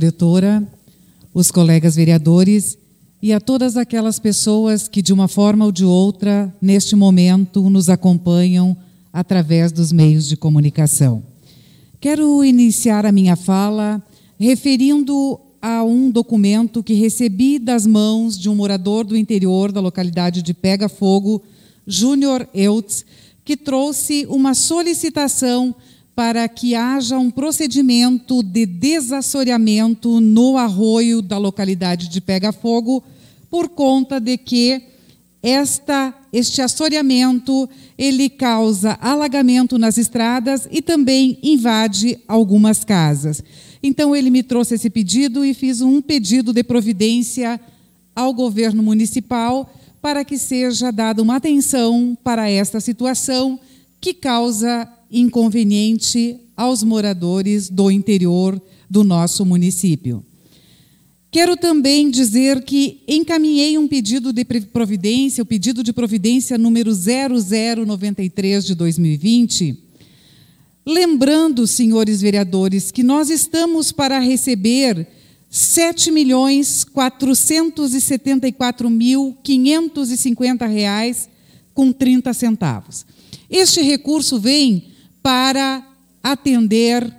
diretora, os colegas vereadores e a todas aquelas pessoas que, de uma forma ou de outra, neste momento, nos acompanham através dos meios de comunicação. Quero iniciar a minha fala referindo a um documento que recebi das mãos de um morador do interior da localidade de Pega Fogo, Júnior Eutz, que trouxe uma solicitação para que haja um procedimento de desassoreamento no arroio da localidade de Pega Fogo, por conta de que esta, este assoreamento ele causa alagamento nas estradas e também invade algumas casas. Então ele me trouxe esse pedido e fiz um pedido de providência ao governo municipal para que seja dada uma atenção para esta situação que causa inconveniente aos moradores do interior do nosso município. Quero também dizer que encaminhei um pedido de providência, o pedido de providência número 0093 de 2020, lembrando, senhores vereadores, que nós estamos para receber 7 milhões 474 mil 550 reais com 30 centavos. Este recurso vem para atender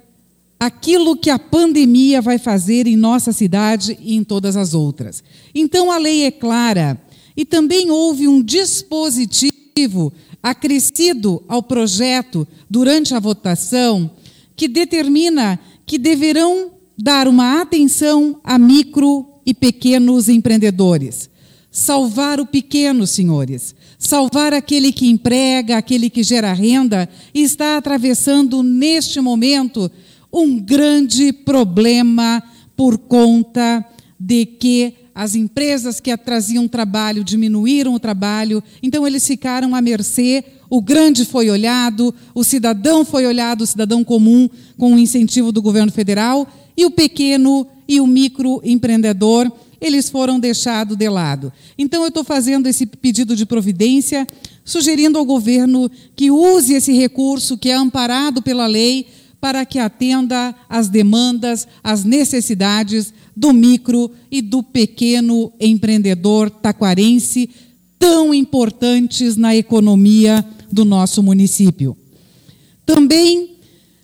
aquilo que a pandemia vai fazer em nossa cidade e em todas as outras. Então a lei é clara e também houve um dispositivo acrescido ao projeto durante a votação que determina que deverão dar uma atenção a micro e pequenos empreendedores. Salvar o pequeno, senhores. Salvar aquele que emprega, aquele que gera renda e está atravessando neste momento um grande problema por conta de que as empresas que traziam trabalho diminuíram o trabalho, então eles ficaram à mercê. O grande foi olhado, o cidadão foi olhado, o cidadão comum, com o incentivo do governo federal, e o pequeno e o microempreendedor eles foram deixados de lado. Então, eu estou fazendo esse pedido de providência, sugerindo ao governo que use esse recurso que é amparado pela lei para que atenda às demandas, às necessidades do micro e do pequeno empreendedor taquarense, tão importantes na economia do nosso município. Também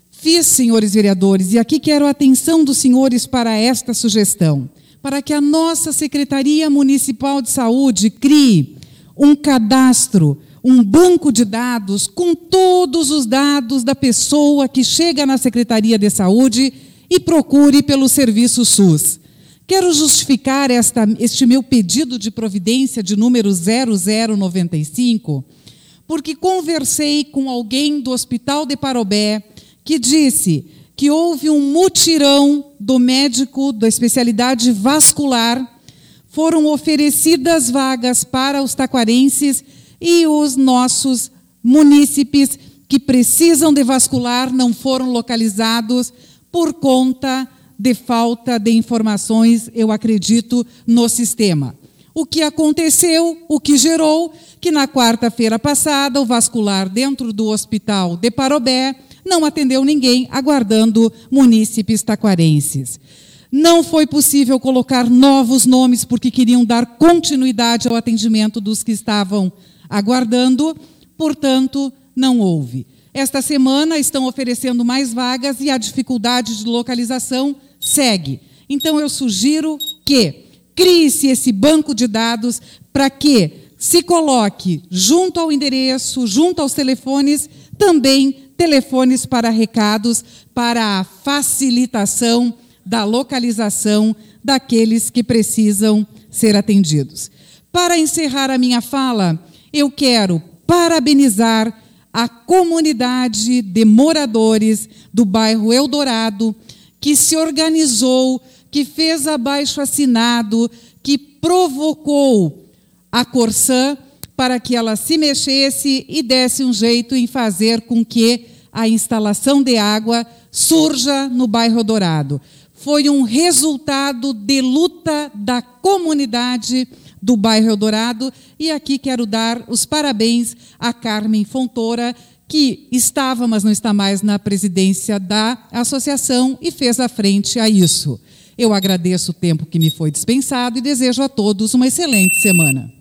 fiz, senhores vereadores, e aqui quero a atenção dos senhores para esta sugestão para que a nossa Secretaria Municipal de Saúde crie um cadastro, um banco de dados com todos os dados da pessoa que chega na Secretaria de Saúde e procure pelo serviço SUS. Quero justificar esta, este meu pedido de providência de número 0095, porque conversei com alguém do Hospital de Parobé que disse que houve um mutirão do médico da especialidade vascular, foram oferecidas vagas para os taquarenses e os nossos munícipes que precisam de vascular não foram localizados por conta de falta de informações, eu acredito, no sistema. O que aconteceu, o que gerou que na quarta-feira passada o vascular dentro do hospital de Parobé não atendeu ninguém, aguardando munícipes taquarenses. Não foi possível colocar novos nomes porque queriam dar continuidade ao atendimento dos que estavam aguardando, portanto, não houve. Esta semana estão oferecendo mais vagas e a dificuldade de localização segue. Então eu sugiro que crie-se esse banco de dados para que se coloque junto ao endereço, junto aos telefones, também telefones para recados para a facilitação da localização daqueles que precisam ser atendidos. Para encerrar a minha fala, eu quero parabenizar a comunidade de moradores do bairro Eldorado, que se organizou, que fez abaixo assinado, que provocou a Corsã para que ela se mexesse e desse um jeito em fazer com que a instalação de água surja no bairro Dourado. Foi um resultado de luta da comunidade do bairro Eldorado e aqui quero dar os parabéns a Carmen Fontoura, que estava, mas não está mais na presidência da associação e fez a frente a isso. Eu agradeço o tempo que me foi dispensado e desejo a todos uma excelente semana.